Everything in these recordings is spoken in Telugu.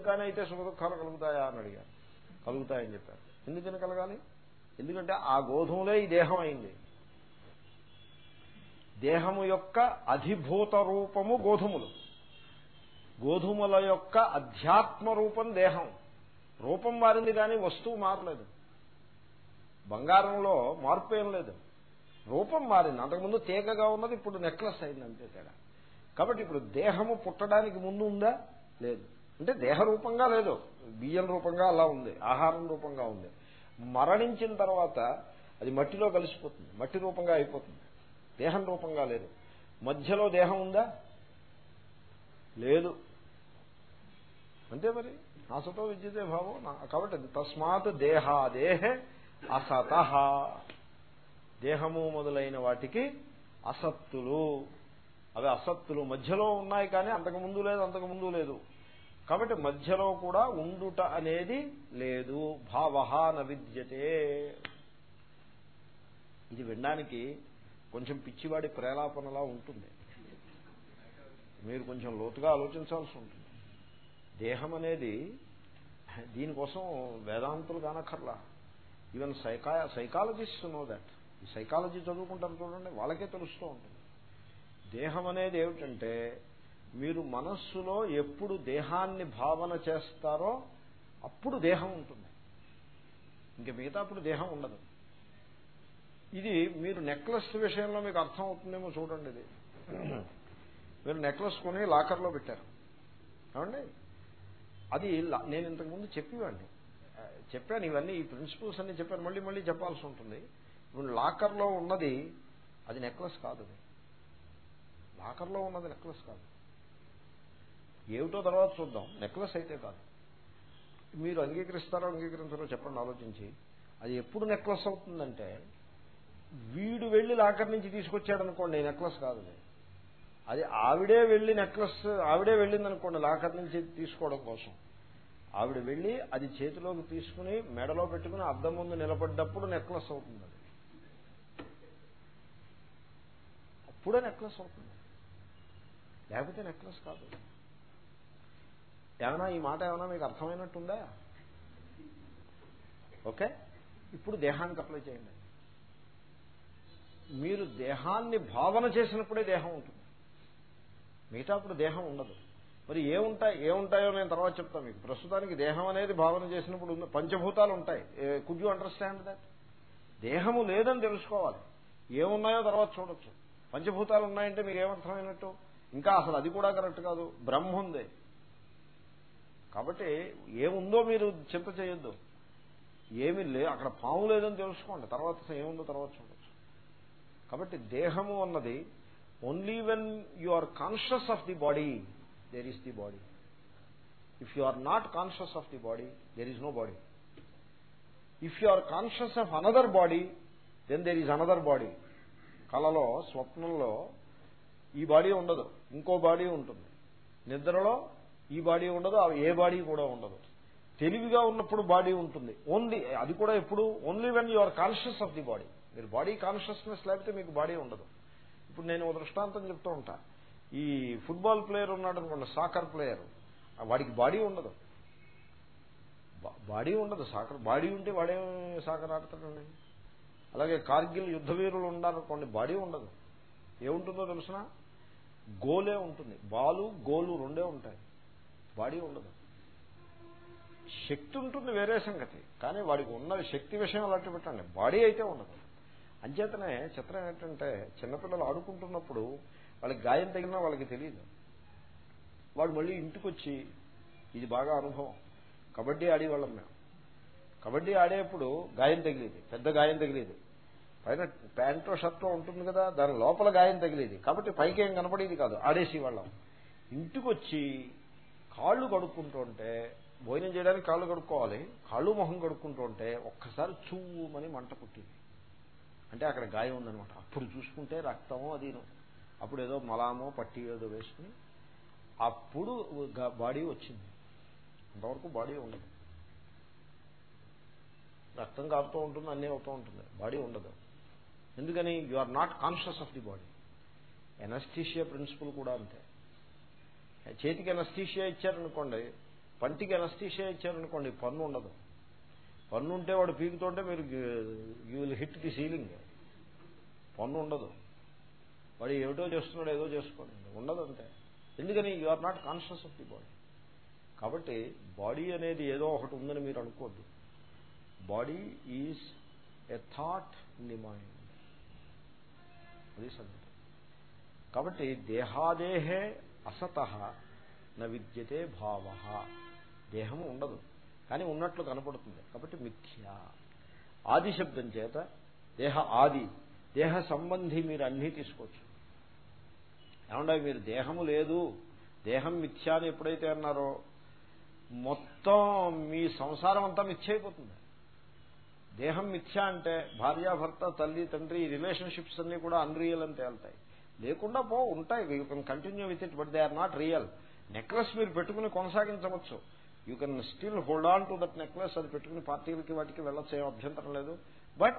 కానీ అయితే కలుగుతాయా అని అడిగారు. కలుగుతాయని చెప్పారు. ఎందుకని కలగాలి? ఎందుకంటే ఆ గోధుమలే ఈ దేహం అయింది. దేహము యొక్క అధిభూత రూపము గోధుమలు. గోధుమల యొక్క అధ్యాత్మ రూపం దేహం. రూపం మారింది కానీ వస్తువు మారలేదు. బంగారంలో మార్పు ఏం లేదు. రూపం మారింది. అంతకుముందు తీగగా ఉన్నది ఇప్పుడు నెక్లెస్ అయింది అంతే తేడా. కాబట్టి ఇప్పుడు దేహము పుట్టడానికి ముందు ఉందా? లేదు. అంటే దేహ రూపంగా లేదు. బియ్యం రూపంగా అలా ఉంది. ఆహారం రూపంగా ఉంది. మరణించిన తర్వాత అది మట్టిలో కలిసిపోతుంది. మట్టి రూపంగా అయిపోతుంది. దేహం రూపంగా లేదు. మధ్యలో దేహం ఉందా? లేదు. అంతే మరి? నాసతో విద్యతే భావం? నా- కాబట్టి తస్మాత్ దేహాదేహే అసత. దేహము మొదలైన వాటికి అసత్తులు. అవి అసత్తులు. మధ్యలో ఉన్నాయి కానీ అంతకు ముందు లేదు అంతకు ముందు లేదు. కాబట్టి మధ్యలో కూడా ఉండుట అనేది లేదు. భావ న విద్యతే. ఇది వినడానికి కొంచెం పిచ్చివాడి ప్రేలాపనలా ఉంటుంది. మీరు కొంచెం లోతుగా ఆలోచించాల్సి ఉంటుంది. దేహం అనేది దీనికోసం వేదాంతులు కానక్కర్లా even psycho psychologist know that ఈ సైకాలజీ చదువుకుంటారు చూడండి వాళ్ళకే తెలుస్తూ ఉంటుంది. దేహం అనేది ఏమిటంటే మీరు మనస్సులో ఎప్పుడు దేహాన్ని భావన చేస్తారో అప్పుడు దేహం ఉంటుంది. ఇంక మిగతా అప్పుడు దేహం ఉండదు. ఇది మీరు నెక్లెస్ విషయంలో మీకు అర్థం అవుతుందేమో చూడండి ఇది. మీరు నెక్లెస్ కొని లాకర్లో పెట్టారు. ఏమండి? అది నేను ఇంతకుముందు చెప్పేవాడిని చెప్పాను ఇవన్నీ ఈ ప్రిన్సిపల్స్ అన్ని చెప్పాను మళ్ళీ మళ్ళీ చెప్పాల్సి ఉంటుంది. ఇప్పుడు లాకర్లో ఉన్నది అది నెక్లెస్ కాదు. అది లాకర్లో ఉన్నది నెక్లెస్ కాదు. ఏమిటో తర్వాత చూద్దాం. నెక్లెస్ అయితే కాదు. మీరు అంగీకరిస్తారో అంగీకరించారో చెప్పండి ఆలోచించి. అది ఎప్పుడు నెక్లెస్ అవుతుందంటే వీడు వెళ్ళి లాకర్ నుంచి తీసుకొచ్చాడు అనుకోండి నెక్లెస్ కాదు అది. ఆవిడే వెళ్ళి నెక్లెస్ ఆవిడే వెళ్ళింది అనుకోండి లాకర్ నుంచి తీసుకోవడం కోసం. ఆవిడ వెళ్ళి అది చేతిలోకి తీసుకుని మెడలో పెట్టుకుని అద్దం ముందు నిలబడ్డప్పుడు నెక్లెస్ అవుతుంది అది. అప్పుడే నెక్లెస్ అవుతుంది. లేకపోతే నెక్లెస్ కాదు. ఏమైనా ఈ మాట ఏమైనా మీకు అర్థమైనట్టుందా? ఓకే? ఇప్పుడు దేహానికి అప్లై చేయండి. మీరు దేహాన్ని భావన చేసినప్పుడే దేహం ఉంటుంది. మిగతా అప్పుడు దేహం ఉండదు. మరి ఏముంటాయి ఏముంటాయో నేను తర్వాత చెప్తాను మీకు. ప్రస్తుతానికి దేహం అనేది భావన చేసినప్పుడు పంచభూతాలు ఉంటాయి. కుడ్ యూ అండర్స్టాండ్ దాట్ దేహము లేదని తెలుసుకోవాలి. ఏమున్నాయో తర్వాత చూడొచ్చు. పంచభూతాలు ఉన్నాయంటే మీకు ఏమర్థమైనట్టు? ఇంకా అసలు అది కూడా కరెక్ట్ కాదు. బ్రహ్మ ఉంది. కాబట్టి ఏముందో మీరు చింత చేయొద్దు. ఏమీ లే అక్కడ పాము లేదని తెలుసుకోండి. తర్వాత ఏముందో తర్వాత చూడొచ్చు. కాబట్టి దేహము అన్నది only when you are conscious of the body there is the body if you are not conscious of the body there is no body if you are conscious of another body then there is another body కళలో స్వప్నంలో ఈ బాడీ ఉండదు. ఇంకో బాడీ ఉంటుంది. నిద్రలో ఈ బాడీ ఉండదు ఏ బాడీ కూడా ఉండదు. తెలివిగా ఉన్నప్పుడు బాడీ ఉంటుంది. ఓన్లీ అది కూడా ఎప్పుడు only when you are conscious of the body మీరు బాడీ కాన్షియస్నెస్ లేకపోతే మీకు బాడీ ఉండదు. ఇప్పుడు నేను దృష్టాంతం చెప్తూ ఉంటా. ఈ ఫుట్బాల్ ప్లేయర్ ఉన్నాడు అనుకోండి సాకర్ ప్లేయర్ వాడికి బాడీ ఉండదు. బాడీ ఉండదు సాకర్ బాడీ ఉంటే వాడే సాకర్ ఆడతాడండి. అలాగే కార్గిల్ యుద్ధ వీరులు ఉన్నారనుకోండి బాడీ ఉండదు. ఏముంటుందో తెలుసిన? గోలే ఉంటుంది. బాలు గోలు రెండే ఉంటాయి. బాడీ ఉండదు. శక్తి ఉంటుంది వేరే సంగతి కానీ వాడికి ఉన్న శక్తి విషయం అలాంటి పెట్టండి. బాడీ అయితే ఉండదు. అంచేతనే చిత్రం ఏంటంటే చిన్నపిల్లలు ఆడుకుంటున్నప్పుడు వాళ్ళకి గాయం తగిలినా వాళ్ళకి తెలియదు. వాడు మళ్ళీ ఇంటికి వచ్చి ఇది బాగా అనుభవం. కబడ్డీ ఆడేవాళ్ళం మేము. కబడ్డీ ఆడేప్పుడు గాయం తగిలేది పెద్ద గాయం తగిలేది. పైన ప్యాంటు షర్టు ఉంటుంది కదా దాని లోపల గాయం తగిలేది. కాబట్టి పైకి ఏం కనపడేది కాదు ఆడేసి వాళ్ళం. ఇంటికి వచ్చి కాళ్ళు కడుక్కుంటుంటే భోజనం చేయడానికి కాళ్ళు కడుక్కోవాలి కాళ్ళు మొహం కడుక్కుంటుంటే ఒక్కసారి చువ్వుమని మంట పుట్టింది. అంటే అక్కడ గాయం ఉందనమాట అప్పుడు చూసుకుంటే రక్తమో అదిను. అప్పుడు ఏదో మలామో పట్టి ఏదో వేసుకుని అప్పుడు బాడీ వచ్చింది. అంతవరకు బాడీ ఉండదు. రక్తం కారుతూ ఉంటుంది అన్నీ అవుతూ ఉంటుంది. బాడీ ఉండదు. ఎందుకని? You are not conscious of the body. Anaesthesia principle కూడా అంతే. చేతికి ఎనస్థీషియా ఇచ్చారనుకోండి పంటికి ఎనస్థీషియా ఇచ్చారనుకోండి పన్ను ఉండదు. పన్ను ఉంటే వాడు పీకుతుంటే మీరు you will hit the ceiling పన్ను ఉండదు. వాడు ఏమిటో చేస్తున్నాడు ఏదో చేసుకోండి. ఉండదు అంతే. ఎందుకని? You are not conscious of the body కాబట్టి బాడీ అనేది ఏదో ఒకటి ఉందని మీరు అనుకోద్దు. Body is a thought in the mind అది సంగతి. కాబట్టి దేహాదేహే అసత న విద్యతే భావ. దేహము ఉండదు కానీ ఉన్నట్లు కనపడుతుంది. కాబట్టి మిథ్య. ఆది శబ్దం చేత దేహ ఆది దేహ సంబంధి మీరు అన్నీ తీసుకోవచ్చు. ఏమంటే మీరు దేహము లేదు దేహం మిథ్య అని ఎప్పుడైతే అన్నారో మొత్తం మీ సంసారం అంతా మిథ్య అయిపోతుంది. దేహం మిథ్య అంటే భార్యాభర్త తల్లి తండ్రి ఈ రిలేషన్షిప్స్ అన్నీ కూడా అన్రియల్ అని తేలుతాయి. లేకుండా పో ఉంటాయి. You can continue with it but they are not real necklace మీరు పెట్టుకుని కొనసాగించవచ్చు. You can still hold on to that necklace అది పెట్టుకుని పార్టీలకి వాటికి వెళ్ళొచ్చు అభ్యంతరం లేదు. బట్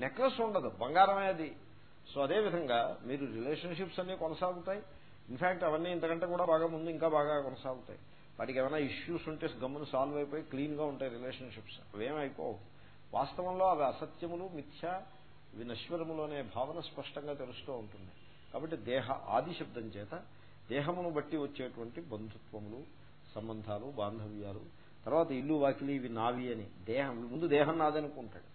నెక్లెస్ ఉండదు బంగారమే అది. సో అదేవిధంగా మీరు రిలేషన్షిప్స్ అన్నీ కొనసాగుతాయి. ఇన్ఫాక్ట్ అవన్నీ ఇంతకంటే కూడా బాగా ముందు ఇంకా బాగా కొనసాగుతాయి. వాటికి ఏమైనా ఇష్యూస్ ఉంటే గమ్మును సాల్వ్ అయిపోయి క్లీన్గా ఉంటాయి రిలేషన్షిప్స్ అవేమైపోవు వాస్తవంలో అవి అసత్యములు మిథ్య వినశ్వరములు అనే భావన స్పష్టంగా తెలుస్తూ ఉంటుంది. కాబట్టి దేహ ఆది శబ్దం చేత దేహమును బట్టి వచ్చేటువంటి బంధుత్వములు సంబంధాలు బాంధవ్యాలు తర్వాత ఇల్లు వాకిలి ఇవి నావి అని. దేహం ముందు దేహం నాదనుకుంటాడు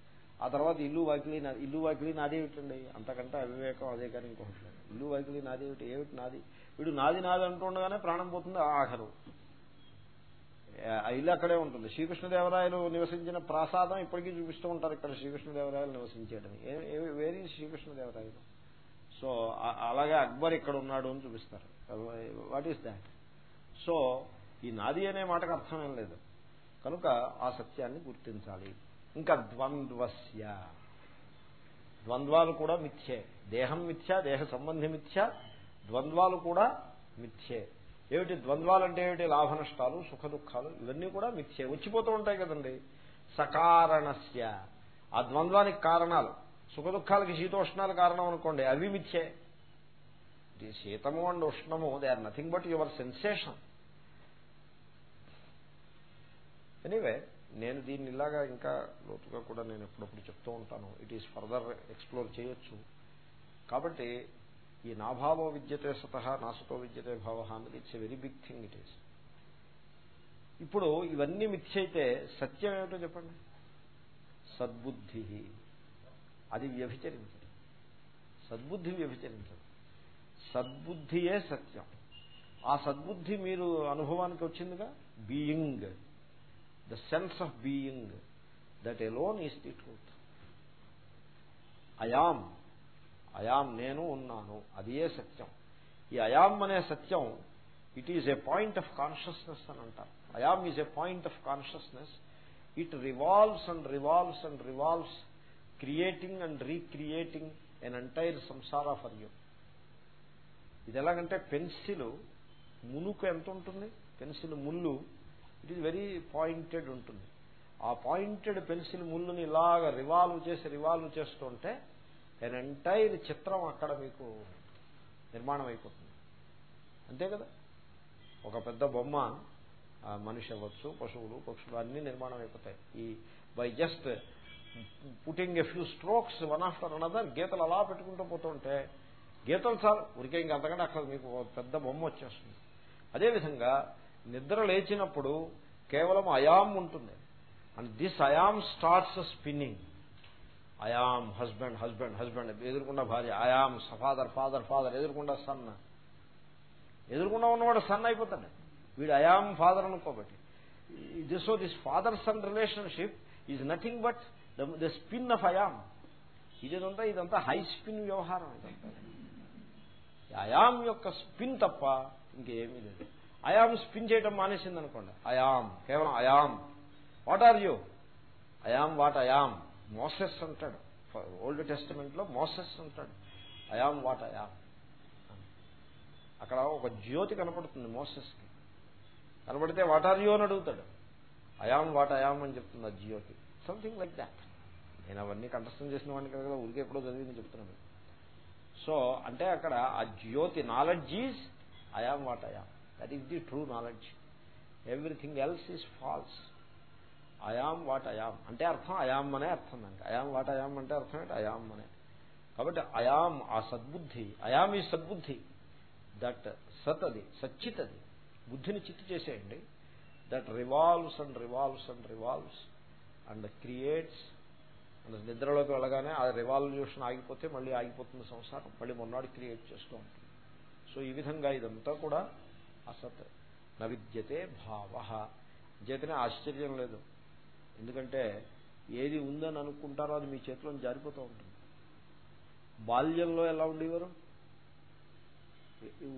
ఆ తర్వాత ఇల్లు వాకిలి ఇల్లు వాకిలి నాదేమిటండి అంతకంటే అవివేకం అదే కానీ ఇంకొకటి ఇల్లు వాకిలి నాదేమిటి ఏమిటి? నాది? వీడు నాది నాది అంటుండగానే ప్రాణం పోతుంది ఆఖరు. ఇల్లు అక్కడే ఉంటుంది. శ్రీకృష్ణదేవరాయలు నివసించిన ప్రాసాదం ఇప్పటికీ చూపిస్తూ ఉంటారు ఇక్కడ శ్రీకృష్ణదేవరాయలు నివసించేటని. వేరీ శ్రీకృష్ణదేవరాయలు? సో అలాగే అక్బర్ ఇక్కడ ఉన్నాడు అని చూపిస్తారు. What is that? సో ఈ నాది అనే మాటకు అర్థమేం లేదు. కనుక ఆ సత్యాన్ని గుర్తించాలి. ఇంకా ద్వంద్వస్య. ద్వంద్వాలు కూడా మిథ్యే. దేహం మిథ్య దేహ సంబంధి మిథ్య ద్వంద్వాలు కూడా మిథ్యే. ఏమిటి? ద్వంద్వాలు అంటే ఏమిటి? లాభ నష్టాలు సుఖ దుఃఖాలు ఇవన్నీ కూడా మిథ్యే. వచ్చిపోతూ ఉంటాయి కదండి. సకారణస్య. ఆ ద్వంద్వానికి కారణాలు. సుఖ దుఃఖాలకి శీతోష్ణాలు కారణం అనుకోండి అవి మిథ్యే. శీతము and ఉష్ణము they are nothing but your sensation anyway నేను దీన్ని ఇలాగా ఇంకా లోతుగా కూడా నేను ఎప్పుడప్పుడు చెప్తూ ఉంటాను. ఇట్ ఈస్ ఫర్దర్ ఎక్స్ప్లోర్ చేయొచ్చు. కాబట్టి ఈ నాభావో విద్యతే సత నాసుతో విద్యతే భావ అన్నది it's a very big thing it is ఇప్పుడు ఇవన్నీ మిథ్య అయితే సత్యం ఏమిటో చెప్పండి? సద్బుద్ధి. అది వ్యభిచరించదు. సద్బుద్ధి వ్యభిచరించదు. సద్బుద్ధియే సత్యం. ఆ సద్బుద్ధి మీరు అనుభవానికి వచ్చిందిగా? Being. The sense of being that alone is the truth. I am I am నేను ఉన్నాను. అదియే సత్యం. ఈ అయాం అనే సత్యం it is a point of consciousness అని అంటారు. I am is a point of consciousness it revolves and revolves and revolves creating and recreating an entire samsara for you ఇది ఎలాగంటే పెన్సిల్ మునుకు ఎంత ఉంటుంది? పెన్సిల్ ముళ్ళు. ఇట్ ఈజ్ వెరీ పాయింటెడ్ ఉంటుంది. ఆ పాయింటెడ్ పెన్సిల్ ముళ్ళుని ఇలాగ రివాల్వ్ చేసి రివాల్వ్ చేస్తుంటే ఎన్ ఎంటైర్ చిత్రం అక్కడ మీకు నిర్మాణం అయిపోతుంది. అంతే కదా? ఒక పెద్ద బొమ్మ మనిషి అవ్వచ్చు పశువులు పక్షులు అన్నీ నిర్మాణం అయిపోతాయి. ఈ by just putting a few strokes one after another గీతలు అలా పెట్టుకుంటూ పోతుంటే గీతలు సార్ ఉరికే ఇంకా అంతకంటే అక్కడ మీకు పెద్ద బొమ్మ వచ్చేస్తుంది. అదేవిధంగా నిద్ర లేచినప్పుడు కేవలం అయాం ఉంటుంది. And this I am starts spinning I am husband husband husband ఎదురుకుండా భార్య. అయాం ఫాదర్ ఫాదర్ ఫాదర్ ఎదురుకుండా సన్న ఎదురుకుండా ఉన్నవాడు సన్ అయిపోతాడు. వీడు I am father అనుకోబట్టి. This so this father son relationship is nothing but the spin of I am ఇదేదంతా ఇదంతా హై స్పిన్ వ్యవహారం ఇదంతా అయాం యొక్క స్పిన్ తప్ప ఇంకేమీ లేదు. అయాం స్పిన్ చేయటం మానేసింది అనుకోండి అయాం కేవలం I am what are you I am what I am Moses అంటాడు. ఓల్డ్ టెస్టిమెంట్లో మోసెస్ అంటాడు. I am what I am అక్కడ ఒక జ్యోతి కనపడుతుంది మోసెస్కి కనపడితే వాట్ ఆర్ యూ అని అడుగుతాడు. అయాం వాట్ అయాం అని చెప్తుంది ఆ జ్యోతి. సంథింగ్ లైక్ దాట్ నేను అవన్నీ కంఠస్థం చేసిన వాడిని కదా ఊరికే ఎప్పుడో చదివింది చెప్తున్నాను. సో అంటే అక్కడ ఆ జ్యోతి knowledge is I am what I am that is the true knowledge everything else is false I am what I am అంటే అర్థం అయామ్ అనే అర్థం దానికి. అయాం వాట్ అయామ్ అంటే అర్థం ఏంటి? అయామ్ అనే. కాబట్టి అయాం ఆ సద్బుద్ధి. అయామ్ ఈ సద్బుద్ధి. దట్ సత్ అది సచ్చిత్ అది బుద్ధిని చిత్తు చేసేయండి. That revolves and revolves and revolves and creates and నిద్రలోకి వెళ్ళగానే ఆ రివాల్యూషన్ ఆగిపోతే మళ్ళీ ఆగిపోతుంది సంసారం మళ్ళీ మొన్నాడు క్రియేట్ చేస్తూ ఉంటుంది. సో ఈ విధంగా ఇదంతా కూడా అసత్ నవిద్యతే భావ. చేతనే ఆశ్చర్యం లేదు. ఎందుకంటే ఏది ఉందని అనుకుంటారో అది మీ చేతిలో జారిపోతూ ఉంటుంది. బాల్యంలో ఎలా ఉండేవారు?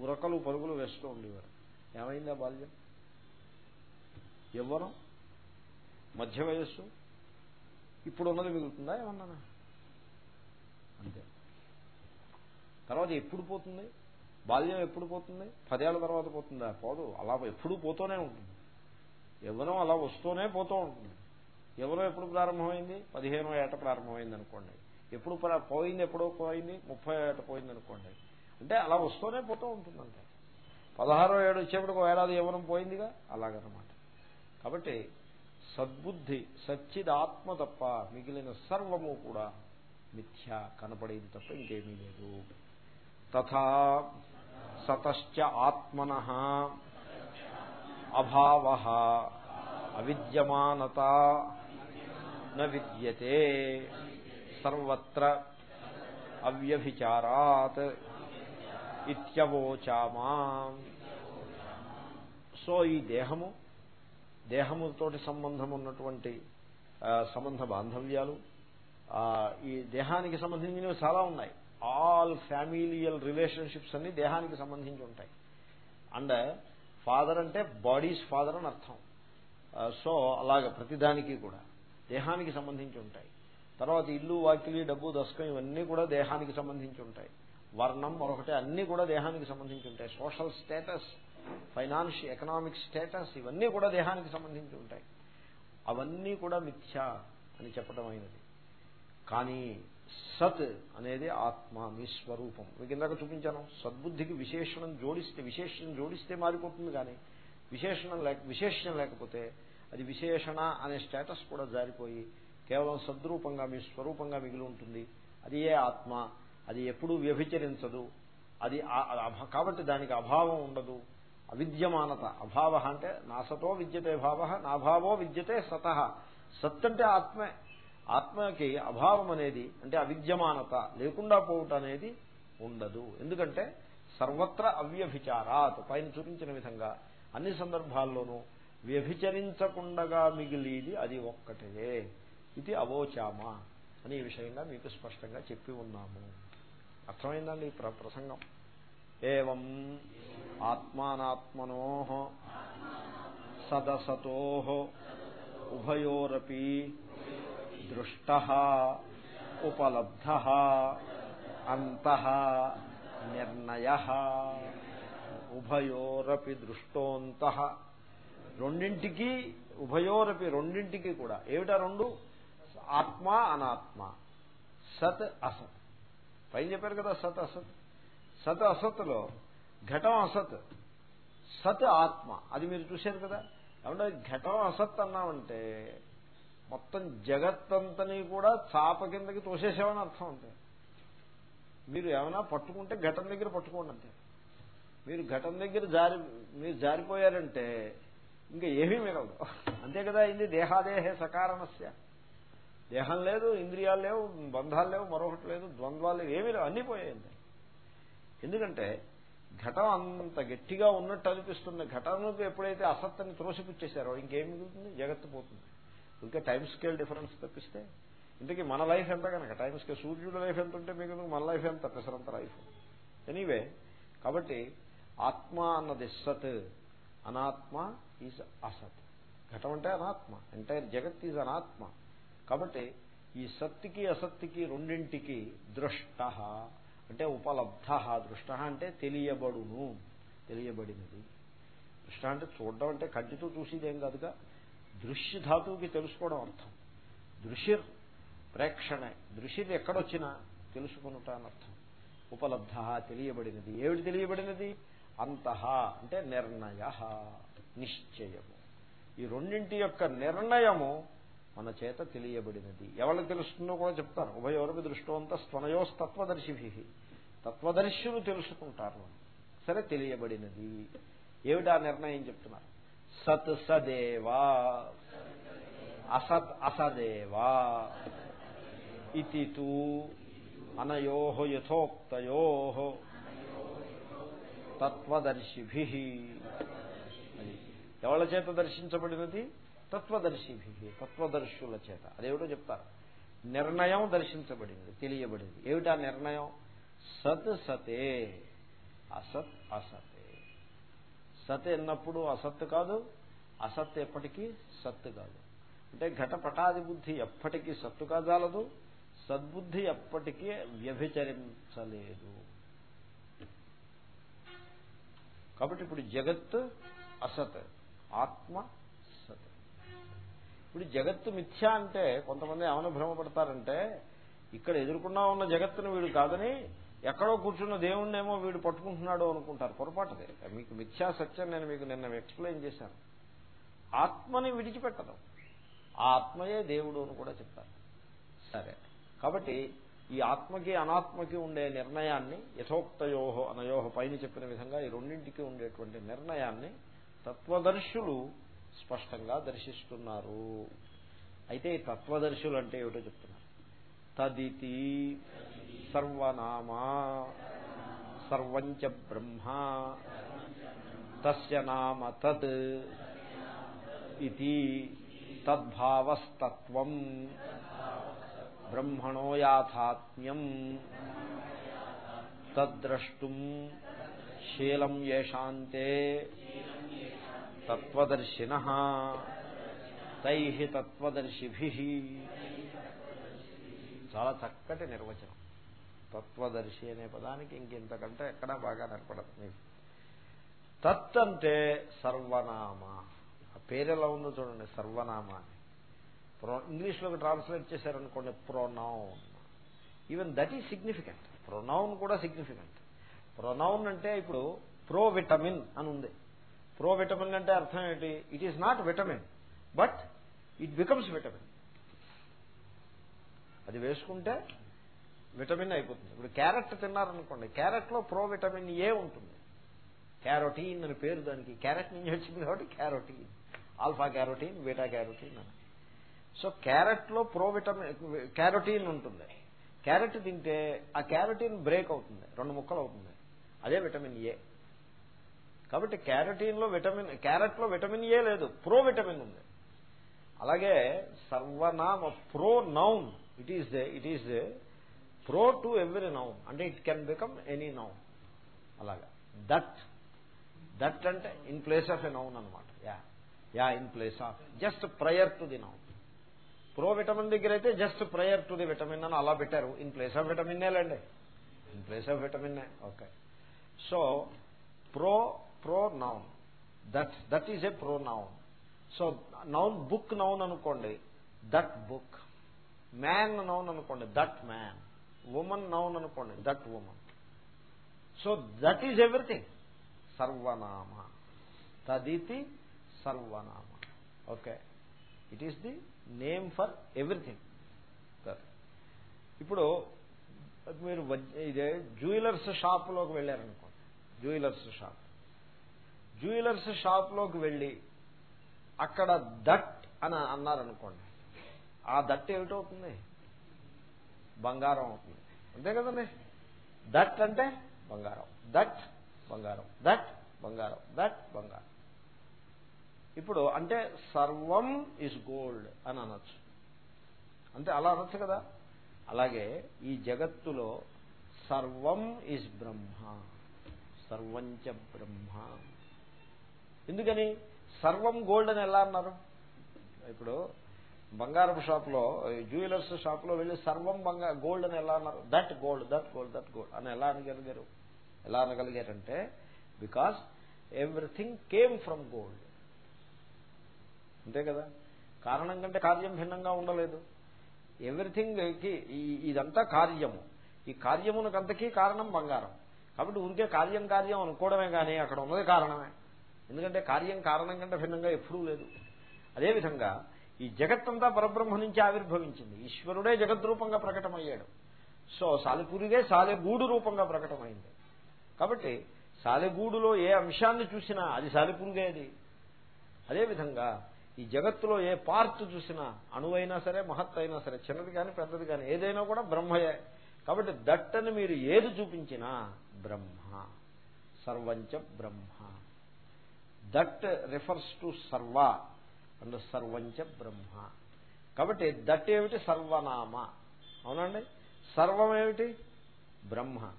ఉరకలు పరుగులు వేస్తూ ఉండేవారు. ఏమైంది ఆ బాల్యం? ఎవ్వరం? మధ్య వయస్సు. ఇప్పుడు ఉన్నది మిగులుతుందా ఏమన్నా అంతే. తర్వాత ఎప్పుడు పోతుంది? బాల్యం ఎప్పుడు పోతుంది? పదేళ్ళ తర్వాత పోతుందా? పోదు. అలా ఎప్పుడు పోతూనే ఉంటుంది. ఎవరో అలా వస్తూనే పోతూ ఉంటుంది. ఎవరో ఎప్పుడు ప్రారంభమైంది? పదిహేనో ఏట ప్రారంభమైంది అనుకోండి ఎప్పుడు పోయింది ఎప్పుడో పోయింది? ముప్పై ఏట పోయింది అనుకోండి అంటే అలా వస్తూనే పోతూ ఉంటుందంటే పదహారో ఏడు వచ్చేప్పటికి ఏడాది యవనం పోయిందిగా? అలాగనమాట. కాబట్టి సద్బుద్ధి సచ్చిదాత్మ తప్ప మిగిలిన సర్వము కూడా మిథ్య కనపడేది తప్ప ఇంకేమీ లేదు. తథా సతశ్చ ఆత్మన అభావ అవిద్యమానత న విద్యతే సర్వత్ర అవ్యభిచారాత్ ఇత్యవోచామా. సో ఈ దేహము దేహముతోటి సంబంధం ఉన్నటువంటి సంబంధ బాంధవ్యాలు ఈ దేహానికి సంబంధించినవి చాలా ఉన్నాయి. ఆల్ ఫ్యామిలియల్ రిలేషన్షిప్స్ అన్ని దేహానికి సంబంధించి ఉంటాయి. అండ్ ఫాదర్ అంటే బాడీస్ ఫాదర్ అని అర్థం. సో అలాగ ప్రతిదానికి కూడా దేహానికి సంబంధించి ఉంటాయి. తర్వాత ఇల్లు వాకిలి డబ్బు దశకం ఇవన్నీ కూడా దేహానికి సంబంధించి ఉంటాయి. వర్ణం మరొకటి అన్నీ కూడా దేహానికి సంబంధించి ఉంటాయి. Social status financial economic status ఇవన్నీ కూడా దేహానికి సంబంధించి ఉంటాయి. అవన్నీ కూడా మిథ్య అని చెప్పడం అయినది. కానీ సత్ అనేది ఆత్మ మీ స్వరూపం మీకు ఇందాక చూపించాను సద్బుద్ధికి విశేషణం జోడిస్తే విశేషణం జోడిస్తే మారిపోతుంది కానీ విశేషణం లేక విశేషణం లేకపోతే అది విశేషణ అనే స్టేటస్ కూడా జారిపోయి కేవలం సద్రూపంగా మీ స్వరూపంగా మిగిలి ఉంటుంది. అది ఏ ఆత్మ? అది ఎప్పుడూ వ్యభిచరించదు. అది కాబట్టి దానికి అభావం ఉండదు. అవిద్యమానత. అభావ అంటే నాసతో విద్యతే భావ నాభావో విద్యతే సత. సత్ అంటే ఆత్మే. ఆత్మకి అభావం అనేది అంటే అవిద్యమానత. లేకుండా పోవుట అనేది ఉండదు. ఎందుకంటే సర్వత్ర అవ్యభిచారాత్. పైన చూపించిన విధంగా అన్ని సందర్భాల్లోనూ వ్యభిచరించకుండగా మిగిలిది అది ఒక్కటే. ఇది అవోచామా అని ఈ విషయంగా మీకు స్పష్టంగా చెప్పి ఉన్నాము. అర్థమైందండి ఈ ప్రసంగం? ఏం ఆత్మానాత్మనో సదసతో ఉభయోరపి దృష్ట ఉపలబ్ధ అంత నిర్ణయ ఉభయోరపి దృష్టోంత రెండింటికి ఉభయోరపి రెండింటికి కూడా ఏమిటా రెండు? ఆత్మ అనాత్మ సత్ అసత్. పైన చెప్పారు కదా సత్ అసత్. సత్ అసత్లో ఘటం అసత్. సత్ ఆత్మ. అది మీరు చూశారు కదా? ఏమంటే ఘటం అసత్ అన్నామంటే మొత్తం జగత్తంతని కూడా చాప కిందకి తోసేసామని అర్థం అంతే. మీరు ఏమైనా పట్టుకుంటే ఘటం దగ్గర పట్టుకోండి అంతే. మీరు ఘటం దగ్గర జారి మీరు జారిపోయారంటే ఇంకా ఏమీ మిగలదు. అంతే కదా ఇది దేహాదేహే సకారణస్య. దేహం లేదు ఇంద్రియాలు లేవు బంధాలు లేవు మరొకటి లేదు ద్వంద్వాలు లేవు ఏమీ లేవు అన్నీ పోయాయండి ఎందుకంటే ఘటం అంత గట్టిగా ఉన్నట్టు అనిపిస్తుంది. ఘటనకు ఎప్పుడైతే అసత్తని త్రోసిపుచ్చేశారో ఇంకేం మిగులుతుంది? జగత్తు పోతుంది. ఇంకా టైం స్కేల్ డిఫరెన్స్ తప్పిస్తే ఇంతకీ మన లైఫ్ ఎంత కనుక టైం స్కేల్ సూర్యుడు లైఫ్ ఎంత ఉంటే మీకు మన లైఫ్ ఎంత? పెసరంత లైఫ్. ఎనీవే కాబట్టి ఆత్మ అన్నది సత్. అనాత్మ ఈజ్ అసత్. ఘటం అంటే అనాత్మ. ఎంటైర్ జగత్ ఈజ్ అనాత్మ. కాబట్టి ఈ సత్తికి అసత్తికి రెండింటికి దృష్ట అంటే ఉపలబ్ధ దృష్ట అంటే తెలియబడును తెలియబడినది. దృష్ట అంటే చూడడం అంటే కంటితో చూసేదేం కాదుగా దృశ్య ధాతువుకి తెలుసుకోవడం అర్థం. దృశ్య ప్రేక్షణ దృశ్యం ఎక్కడొచ్చినా తెలుసుకునుట అర్థం. ఉపలబ్ధ తెలియబడినది. ఏమిటి తెలియబడినది? అంతః అంటే నిర్ణయ నిశ్చయము. ఈ రెండింటి యొక్క నిర్ణయము మన చేత తెలియబడినది. ఎవరికి తెలుస్తుందో కూడా చెప్తారు ఉభయోరవి దృష్టవంత స్వనయోస్ తత్వదర్శిభి తత్వదర్శులు తెలుసుకుంటారు. సరే తెలియబడినది. ఏమిటా నిర్ణయం చెప్తున్నారు? సత్ సదేవా. అసత్ అసదేవా. ఇది అనయో యథోక్తయో. తత్వదర్శిభి. ఎవళ్ళ చేత దర్శించబడినది? తత్వదర్శిభి తత్వదర్శుల చేత. అదేమిటో చెప్తారు. నిర్ణయం దర్శించబడింది తెలియబడింది. ఏమిటా నిర్ణయం? సత్ సతే అసత్ అసతే. సత్ ఎన్నప్పుడు అసత్ కాదు అసత్ ఎప్పటికీ సత్తు కాదు. అంటే ఘటపటాది బుద్ధి ఎప్పటికీ సత్తు కాజాలదు సద్బుద్ధి ఎప్పటికీ వ్యభిచరించలేదు. కాబట్టి ఇప్పుడు జగత్ అసత్ ఆత్మ ఇప్పుడు జగత్తు మిథ్య అంటే కొంతమంది ఏమైనా భ్రమపడతారంటే ఇక్కడ ఎదుర్కొన్నా ఉన్న జగత్తును వీడు కాదని ఎక్కడో కూర్చున్న దేవుణ్ణేమో వీడు పట్టుకుంటున్నాడు అనుకుంటారు. పొరపాటుదే మీకు మిథ్యా సత్యం నేను మీకు నిన్న ఎక్స్ప్లెయిన్ చేశాను. ఆత్మని విడిచిపెట్టదు. ఆ ఆత్మయే దేవుడు అని కూడా చెప్తారు. సరే. కాబట్టి ఈ ఆత్మకి అనాత్మకి ఉండే నిర్ణయాన్ని యథోక్తయోహో అనయోహ పైన చెప్పిన విధంగా ఈ రెండింటికి ఉండేటువంటి నిర్ణయాన్ని తత్వదర్శులు స్పష్టంగా దర్శిస్తున్నారు. అయితే ఈ తత్వదర్శులు అంటే ఏమిటో చెప్తున్నారు. తదితి సర్వనామా సర్వంచ బ్రహ్మ తస్య నామ ఇది తద్భావస్తత్వం బ్రహ్మణో యాథాత్మ్యం తద్ద్రష్టం శీలం యేషాంతే తత్వదర్శిన తై తత్వదర్శిభి చాలా చక్కటి నిర్వచనం. తత్వదర్శి అనే పదానికి ఇంకింతకంటే ఎక్కడా బాగా నిలబడదు మీకు తత్ అంటే సర్వనామ. ఆ పేరు ఎలా ఉందో చూడండి సర్వనామ అని. ప్రో ఇంగ్లీష్లోకి ట్రాన్స్లేట్ చేశారనుకోండి pronoun even that is significant pronoun కూడా సిగ్నిఫికెంట్ ప్రొనౌన్ అంటే ఇప్పుడు ప్రో విటమిన్ అని ఉంది. ప్రో విటమిన్ అంటే అర్థం ఏంటి? It is not vitamin but it becomes vitamin అది వేసుకుంటే విటమిన్ అయిపోతుంది. ఇప్పుడు క్యారెట్ తిన్నారనుకోండి క్యారెట్లో ప్రో విటమిన్ ఏ ఉంటుంది. క్యారోటీన్ అని పేరు దానికి. క్యారెట్ నుంచి వచ్చింది కాబట్టి carotene alpha carotene beta carotene అని. సో క్యారెట్లో ప్రో విటమిన్ క్యారోటీన్ ఉంటుంది. క్యారెట్ తింటే ఆ క్యారోటీన్ బ్రేక్ అవుతుంది రెండు ముక్కలు అవుతుంది. అదే విటమిన్ ఏ కాబట్టి క్యారటీన్లో విటమిన్ క్యారెట్లో విటమిన్ ఏ లేదు. ప్రో విటమిన్ ఉంది. అలాగే సర్వనామ pro noun. It is it is pro to every noun. అంటే it can become any noun. అలాగా. దట్. దట్ అంటే in place of a noun అనమాట yeah. Yeah in place of. Just prior to the noun. Pro vitamin దగ్గర అయితే just prior to the vitamin అని అలా పెట్టారు. ఇన్ ప్లేస్ ఆఫ్ విటమిన్ లేండి. In place of vitamin okay. So pro pro noun that that is a pro noun so noun book noun అనుకోండి. దట్ బుక్ మ్యాన్ నౌన్ అనుకోండి. దట్ మ్యాన్ ఉమెన్ నౌన్ అనుకోండి. That women so that is everything సర్వనామ తదితి సర్వనామ okay it is the name for everything ఇప్పుడు మీరు ఇదే జ్యువెలర్స్ షాప్లోకి వెళ్ళారనుకోండి. జ్యువెలర్స్ షాప్ జ్యువెలర్స్ షాప్లోకి వెళ్ళి అక్కడ దట్ అని అన్నారనుకోండి. ఆ దట్ ఏమిటవుతుంది బంగారం అవుతుంది. అంతే కదండి? దట్ అంటే బంగారం. దట్ బంగారం. దట్ బంగారం. దట్ బంగారం. ఇప్పుడు అంటే సర్వం ఇస్ గోల్డ్ అని అనొచ్చు. అంటే అలా అనొచ్చు కదా? అలాగే ఈ జగత్తులో సర్వం ఇస్ బ్రహ్మ. సర్వంచ బ్రహ్మ. ఎందుకని? సర్వం గోల్డ్ అని ఎలా అన్నారు? ఇప్పుడు బంగారపు షాప్లో జ్యువెలర్స్ షాప్లో వెళ్ళి సర్వం బంగా గోల్డ్ అని ఎలా అన్నారు? That gold that gold that gold అని ఎలా అనగలిగారు ఎలా అనగలిగారంటే because everything came from gold అంతే కదా? కారణం కంటే కార్యం భిన్నంగా ఉండలేదు. ఎవ్రీథింగ్ ఇదంతా కార్యము. ఈ కార్యమునకంతకీ కారణం బంగారం. కాబట్టి ఊరికే కార్యం కార్యం అనుకోవడమే కానీ అక్కడ ఉన్నది కారణమే. ఎందుకంటే కార్యం కారణం కంటే భిన్నంగా ఎప్పుడూ లేదు. అదేవిధంగా ఈ జగత్తంతా పరబ్రహ్మ నుంచి ఆవిర్భవించింది. ఈశ్వరుడే జగద్రూపంగా ప్రకటమయ్యాడు. సో సాలెపురిగే సాలెగూడు రూపంగా ప్రకటమైంది. కాబట్టి సాలెగూడులో ఏ అంశాన్ని చూసినా అది సాలెపురుగే అది. అదేవిధంగా ఈ జగత్తులో ఏ పార్ట్ చూసినా అణువైనా సరే మహత్ అయినా సరే చిన్నది కానీ పెద్దది కానీ ఏదైనా కూడా బ్రహ్మయే. కాబట్టి దట్టని మీరు ఏది చూపించినా బ్రహ్మ. సర్వంచ Brahma. That refers to sarva and సర్వంచ బ్రహ్మ. కాబట్టి దట్ ఏమిటి సర్వనామ? అవునండి? సర్వం ఏమిటి? బ్రహ్మ.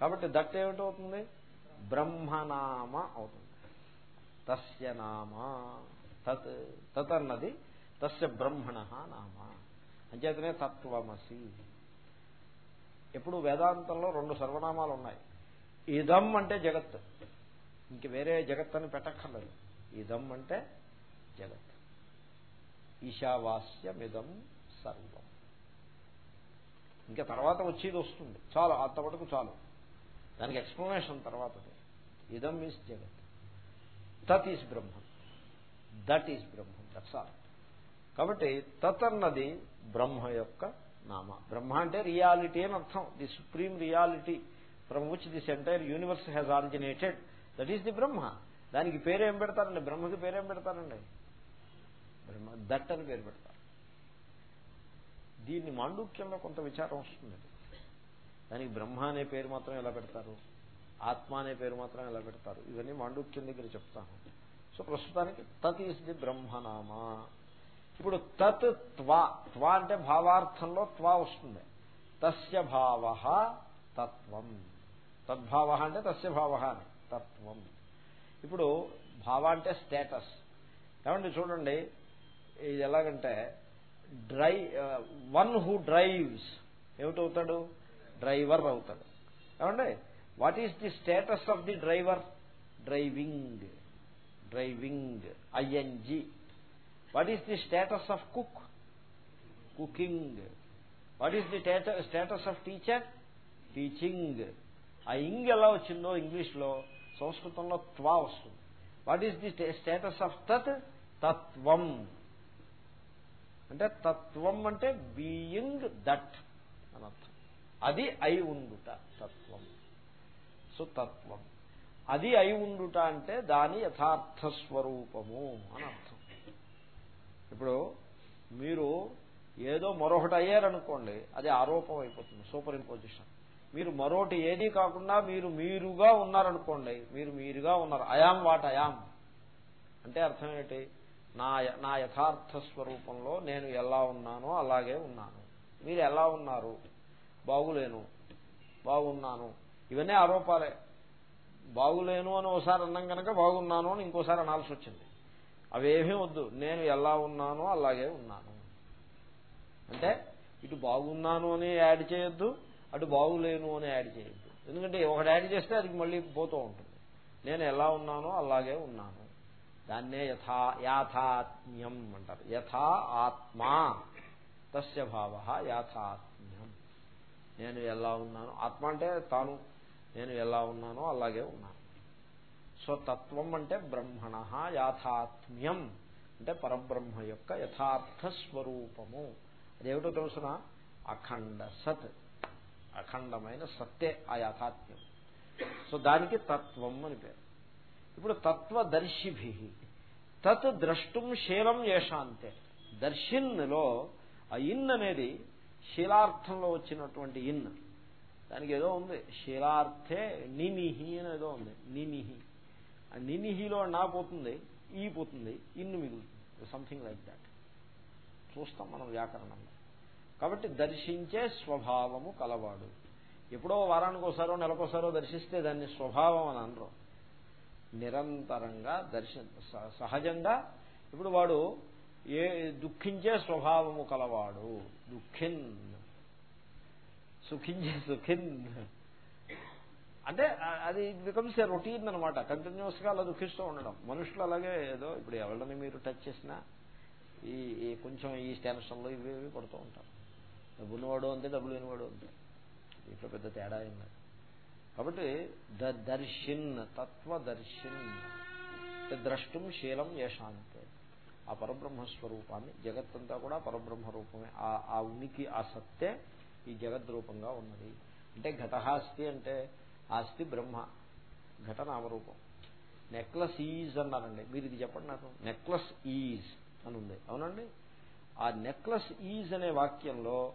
కాబట్టి దట్ ఏమిటి అవుతుంది బ్రహ్మనామ అవుతుంది. తస్య నామ. తత్ తత్ అన్నది తస్య బ్రహ్మణ నామ. అంచేతనే తత్వమసి. ఎప్పుడు వేదాంతంలో రెండు సర్వనామాలు ఉన్నాయి. ఇదం అంటే జగత్. ఇంక వేరే జగత్తని పెట్టక్కర్లేదు. ఇదం అంటే జగత్ ఈశావాస్యమిదం సర్వం. ఇంకా తర్వాత వచ్చేది వస్తుంది. చాలు అంతవరకు చాలు. దానికి ఎక్స్ప్లెనేషన్ తర్వాత idam is jagat. Tat is Brahmam. That is Brahmam. That's all కాబట్టి తత్ అన్నది బ్రహ్మ యొక్క నామ. బ్రహ్మ అంటే రియాలిటీ అని అర్థం. The supreme reality from which this entire universe has originated that is the Brahma దానికి పేరేం పెడతారండి? బ్రహ్మకి పేరేం పెడతారండి? బ్రహ్మ దట్ అని పేరు పెడతారు. దీన్ని మాండూక్యంలో కొంత విచారం వస్తుంది. దానికి బ్రహ్మ అనే పేరు మాత్రం ఎలా పెడతారు? ఆత్మ అనే పేరు మాత్రం ఎలా పెడతారు? ఇవన్నీ మాండూక్యం దగ్గర చెప్తాను సో ప్రస్తుతానికి తత్ ఈస్ ది బ్రహ్మనామ. ఇప్పుడు తత్ త్వా. త్వా అంటే భావార్థంలో త్వా వస్తుంది. తస్య భావ తత్వం. తద్భావ అంటే తస్య భావ అని. తత్వం. ఇప్పుడు భావ అంటే స్టేటస్ ఏమంటే చూడండి ఇది ఎలాగంటే డ్రై వన్ హూ డ్రైవ్స్ ఏమిటవుతాడు? డ్రైవర్ అవుతాడు. ఏమండి? What is the status of the driver driving driving I N G what is the status of cook cooking what is the status of teacher teaching ఆ ఇంగ్ ఎలా వచ్చిందో ఇంగ్లీష్లో సంస్కృతంలో త్వా వస్తుంది. What is the status of tat తత్వం అంటే తత్వం అంటే బీయింగ్ దట్ అని అర్థం. అది అయి ఉండుట తత్వం. సో తత్వం. అది అయి ఉండుట అంటే దాని యథార్థ స్వరూపము అని అర్థం. ఇప్పుడు మీరు ఏదో మరొకటి అయ్యారనుకోండి అది ఆరోపం అయిపోతుంది సూపర్ ఇంపోజిషన్. మీరు మరోటి ఏదీ కాకుండా మీరు మీరుగా ఉన్నారనుకోండి మీరు మీరుగా ఉన్నారు. అయాం వాట్ అయాం అంటే అర్థం ఏంటి? నా నా యథార్థ స్వరూపంలో నేను ఎలా ఉన్నానో అలాగే ఉన్నాను. మీరు ఎలా ఉన్నారు? బాగులేను బాగున్నాను. ఇవన్నీ ఆరోపాలే. బాగులేను అని ఒకసారి అన్నాం కనుక బాగున్నాను అని ఇంకోసారి అనాల్సి వచ్చింది. అవేమీ వద్దు. నేను ఎలా ఉన్నానో అలాగే ఉన్నాను. అంటే ఇటు బాగున్నాను అని యాడ్ చేయొద్దు అటు బాగులేను అని యాడ్ చేయొద్దు. ఎందుకంటే ఒకటి యాడ్ చేస్తే అది మళ్ళీ పోతూ ఉంటుంది. నేను ఎలా ఉన్నానో అలాగే ఉన్నాను. దాన్నే యథా యాథాత్మ్యం అంటారు. యథా ఆత్మా తస్య భావ యాథాత్మ్యం. నేను ఎలా ఉన్నాను ఆత్మ అంటే తాను నేను ఎలా ఉన్నానో అలాగే ఉన్నాను. సో తత్వం అంటే బ్రహ్మణ యాథాత్మ్యం. అంటే పరబ్రహ్మ యొక్క యథార్థ స్వరూపము. అదేమిటో తెలుసిన? అఖండ సత్. అఖండమైన సత్తే ఆ యాథాత్మ్యం. సో దానికి తత్వం అని పేరు. ఇప్పుడు తత్వదర్శిభి. తత్ ద్రష్టం శీలం యేషాంతే దర్శిన్లో ఆ ఇన్ అనేది శీలార్థంలో వచ్చినటువంటి ఇన్. దానికి ఏదో ఉంది. శీలార్థే నినిహి అని ఏదో ఉంది. నినిహి ఆ నినిహిలో నా పోతుంది ఈ పోతుంది ఇన్ను మిగులుతుంది. సంథింగ్ లైక్ దాట్ చూస్తాం మనం వ్యాకరణంలో. కాబట్టి దర్శించే స్వభావము కలవాడు. ఎప్పుడో వారానికి ఒకసారో నెలకోసారో దర్శిస్తే దాన్ని స్వభావం అని అనరు. నిరంతరంగా దర్శ సహజంగా ఇప్పుడు వాడు ఏ దుఃఖించే స్వభావము కలవాడు. దుఃఖిన్. సుఖించే సుఖిన్. అంటే అది బికమ్స్ ఏ రొటీన్ అనమాట కంటిన్యూస్గా అలా దుఃఖిస్తూ ఉండడం. మనుషులు అలాగే ఏదో ఇప్పుడు ఎవరిని మీరు టచ్ చేసినా ఈ కొంచెం ఈ టెన్షన్లో ఇవి ఇవి పడుతూ ఉంటారు. డబ్బున్నవాడు అంతే డబ్బులు లేనివాడు అంతే. ఇట్లా పెద్ద తేడా అయింది కాబట్టి ద దర్శిన్ తత్వదర్శిన్ ద్రష్టం శీలం యశాంతే. ఆ పరబ్రహ్మస్వరూపాన్ని జగత్తంతా కూడా పరబ్రహ్మ రూపమే ఆ ఉనికి ఆ సత్తే ఈ జగద్రూపంగా ఉన్నది. అంటే ఘటహాస్తి అంటే ఆస్తి బ్రహ్మ ఘట నామరూపం నెక్లెస్ ఈజ్ అన్నారండి. మీరు ఇది చెప్పండి నాకు. నెక్లెస్ ఈజ్ అని ఉంది అవునండి? ఆ నెక్లెస్ ఈజ్ అనే వాక్యంలో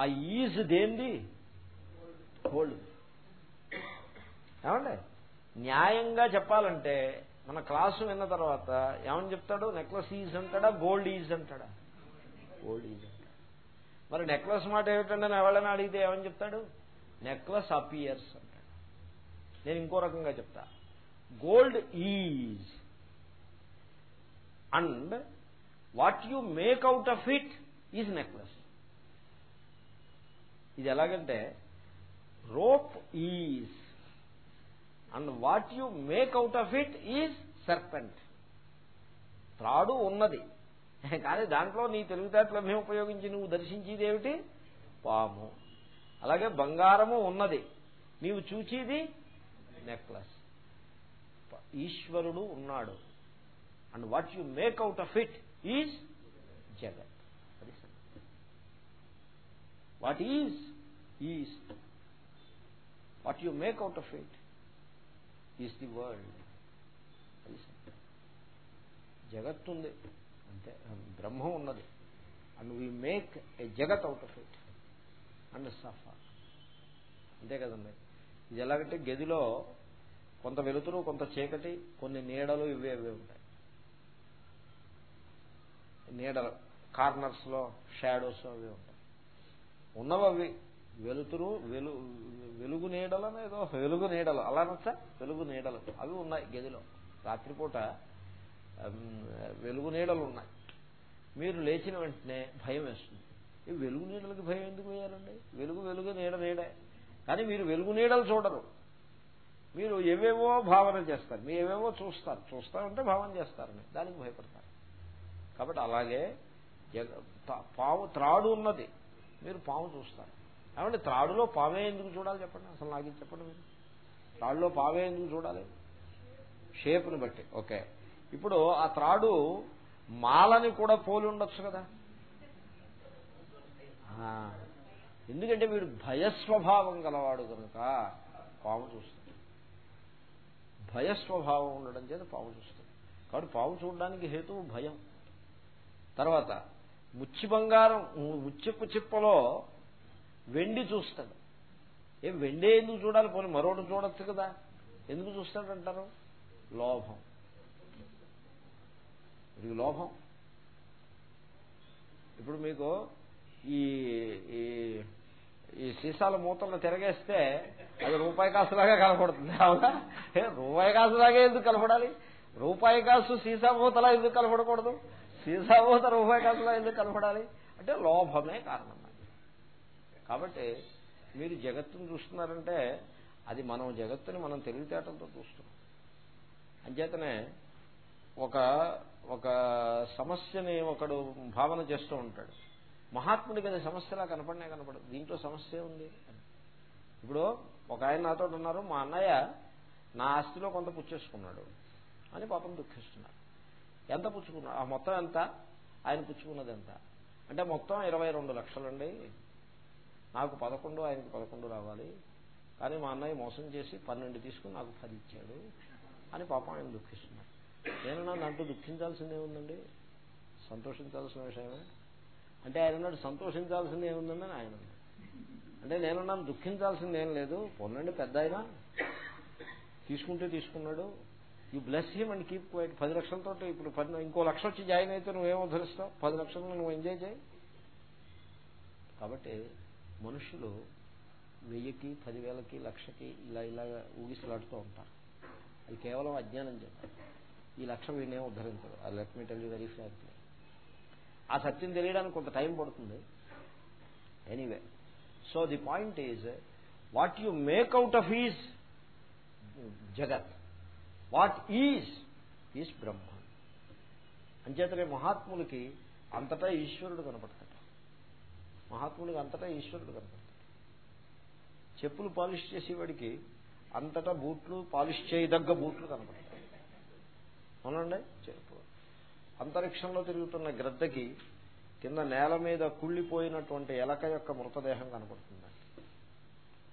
ఆ ఈజ్ దేంది? గోల్డ్ ఏమండి? న్యాయంగా చెప్పాలంటే మన క్లాసు విన్న తర్వాత ఏమని చెప్తాడు? నెక్లెస్ ఈజ్ అంటాడా? గోల్డ్ ఈజ్ అంటాడా? గోల్డ్ ఈజ్ అంటాడు. మరి నెక్లెస్ మాట ఏమిటంటే ఎవరైనా అడిగితే ఏమని చెప్తాడు? నెక్లెస్ అపియర్స్ అంటాడు. నేను ఇంకో రకంగా చెప్తా. Gold is. And what you make out of it is necklace. ఇది ఎలాగంటే rope is and what you make out of it is serpent. త్రాడు ఉన్నది. కానీ దాంట్లో నీ తెలివితేటలమే ఉపయోగించి నువ్వు దర్శించేది ఏమిటి? పాము. అలాగే బంగారము ఉన్నది. నీవు చూచేది నెక్లెస్. ఈశ్వరుడు ఉన్నాడు. And what you make out of it is jagat. What is is what you make out of it is the world జగత్తుంది. అంతే. బ్రహ్మం ఉన్నది. And we make a jagat out of it and suffer అంతే కదండి ఇది ఎలాగంటే గదిలో కొంత వెలుతురు కొంత చీకటి కొన్ని నీడలు ఇవే ఇవే ఉంటాయి. నీడలు కార్నర్స్లో షాడోస్ అవి ఉంటాయి. ఉన్నవి అవి వెలుతురు వెలు వెలుగు నీడలు ఏదో వెలుగు నీడలు. అలా నచ్చా వెలుగు నీడలు. అవి ఉన్నాయి గదిలో. రాత్రిపూట వెలుగు నీడలు ఉన్నాయి. మీరు లేచిన వెంటనే భయం వేస్తుంది. ఈ వెలుగు నీడలకి భయం ఎందుకు వేయాలండి? వెలుగు వెలుగు నీడ నీడే. కానీ మీరు వెలుగు నీడలు చూడరు. మీరు ఏవేవో భావన చేస్తారు. మీరు ఏవేవో చూస్తారు. చూస్తారంటే భావన చేస్తారని. దానికి భయపడతారు. కాబట్టి అలాగే పాము త్రాడు ఉన్నది. మీరు పాము చూస్తారు. ఏమంటే త్రాడులో పావే ఎందుకు చూడాలి చెప్పండి? అసలు నాకు చెప్పండి మీరు. త్రాడులో పావే ఎందుకు చూడాలి? షేప్ని బట్టి. ఓకే. ఇప్పుడు ఆ త్రాడు మాలని కూడా పోలి ఉండొచ్చు కదా? ఎందుకంటే వీడు భయస్వభావం గలవాడు కనుక పాము చూస్తుంది. భయస్వభావం ఉండడం చేత పాము చూస్తుంది. కాబట్టి పాము చూడడానికి హేతువు భయం. తర్వాత ముచ్చి బంగారం ముచ్చిప్పు చిప్పలో వెండి చూస్తాడు. ఏం వెండే ఎందుకు చూడాలి? పోనీ మరొకటి చూడొచ్చు కదా. ఎందుకు చూస్తాడంటారు? లోభం. ఇది లోభం. ఇప్పుడు మీకు ఈ ఈ సీసాల మూతలను తిరగేస్తే అది రూపాయి కాసులాగా కనపడుతుంది. అవునా? రూపాయి కాసులాగా ఎందుకు కనపడాలి? రూపాయి కాసు సీసా మూతలా ఎందుకు కనపడకూడదు? సీసా మూత రూపాయి కాసులా ఎందుకు కనపడాలి? అంటే లోభమే కారణం. కాబట్టి మీరు జగత్తును చూస్తున్నారంటే అది మనం జగత్తుని మనం తెలివితేటలతో చూస్తున్నాం. అంచేతనే ఒక ఒక సమస్యని ఒకడు భావన చేస్తూ ఉంటాడు. మహాత్ముడికి అది సమస్యలా కనపడనే కనపడదు. దీంట్లో సమస్య ఉంది. ఇప్పుడు ఒక ఆయన నాతో ఉన్నారు మా అన్నయ్య నా ఆస్తిలో కొంత పుచ్చేసుకున్నాడు అని పాపం దుఃఖిస్తున్నాడు ఎంత పుచ్చుకున్నాడు? ఆ మొత్తం ఎంత? ఆయన పుచ్చుకున్నది ఎంత? అంటే మొత్తం ఇరవై రెండు లక్షలండి. నాకు పదకొండు ఆయనకి పదకొండు రావాలి. కానీ మా అన్నయ్య మోసం చేసి పన్నెండు తీసుకుని నాకు పది ఇచ్చాడు అని పాపం ఆయన దుఃఖిస్తున్నాడు. నేను నన్ను అంటూ దుఃఖించాల్సిందే ఉందండి సంతోషించాల్సిన విషయమే. అంటే ఆయన అన్నాడు సంతోషించాల్సింది ఏముందండి? ఆయన అంటే నేను నన్ను దుఃఖించాల్సింది ఏం లేదు. పొందండి పెద్ద ఆయన. తీసుకుంటే తీసుకున్నాడు. You bless him and keep quiet పది లక్షలతో ఇప్పుడు పది ఇంకో లక్ష వచ్చి జాయిన్ అయితే నువ్వేమో ధరిస్తావు పది లక్షలు నువ్వు ఎంజాయ్ చేయి. కాబట్టి మనుషులు వెయ్యికి పదివేలకి లక్షకి ఇలా ఇలా ఊగిసలాడుతూ ఉంటారు. అది కేవలం అజ్ఞానం చేస్తారు ఈ లక్ష వీడినే ఉద్ధరించదు ఆ let me tell you very frankly ఆ సత్యం తెలియడానికి కొంత టైం పడుతుంది. Anyway so the point is what you make out of is jagat. What is is Brahma అంచేతనే మహాత్ములకి అంతటా ఈశ్వరుడు కనపడతాడు. మహాత్ముడికి అంతటా ఈశ్వరుడు కనపడతాడు. చెప్పులు పాలిష్ చేసేవాడికి అంతటా బూట్లు పాలిష్ చేయదగ్గ బూట్లు కనపడతాయి. అవునండి? చెప్పు. అంతరిక్షంలో తిరుగుతున్న గ్రద్దకి కింద నేల మీద కుళ్ళిపోయినటువంటి ఎలక యొక్క మృతదేహం కనపడుతుంది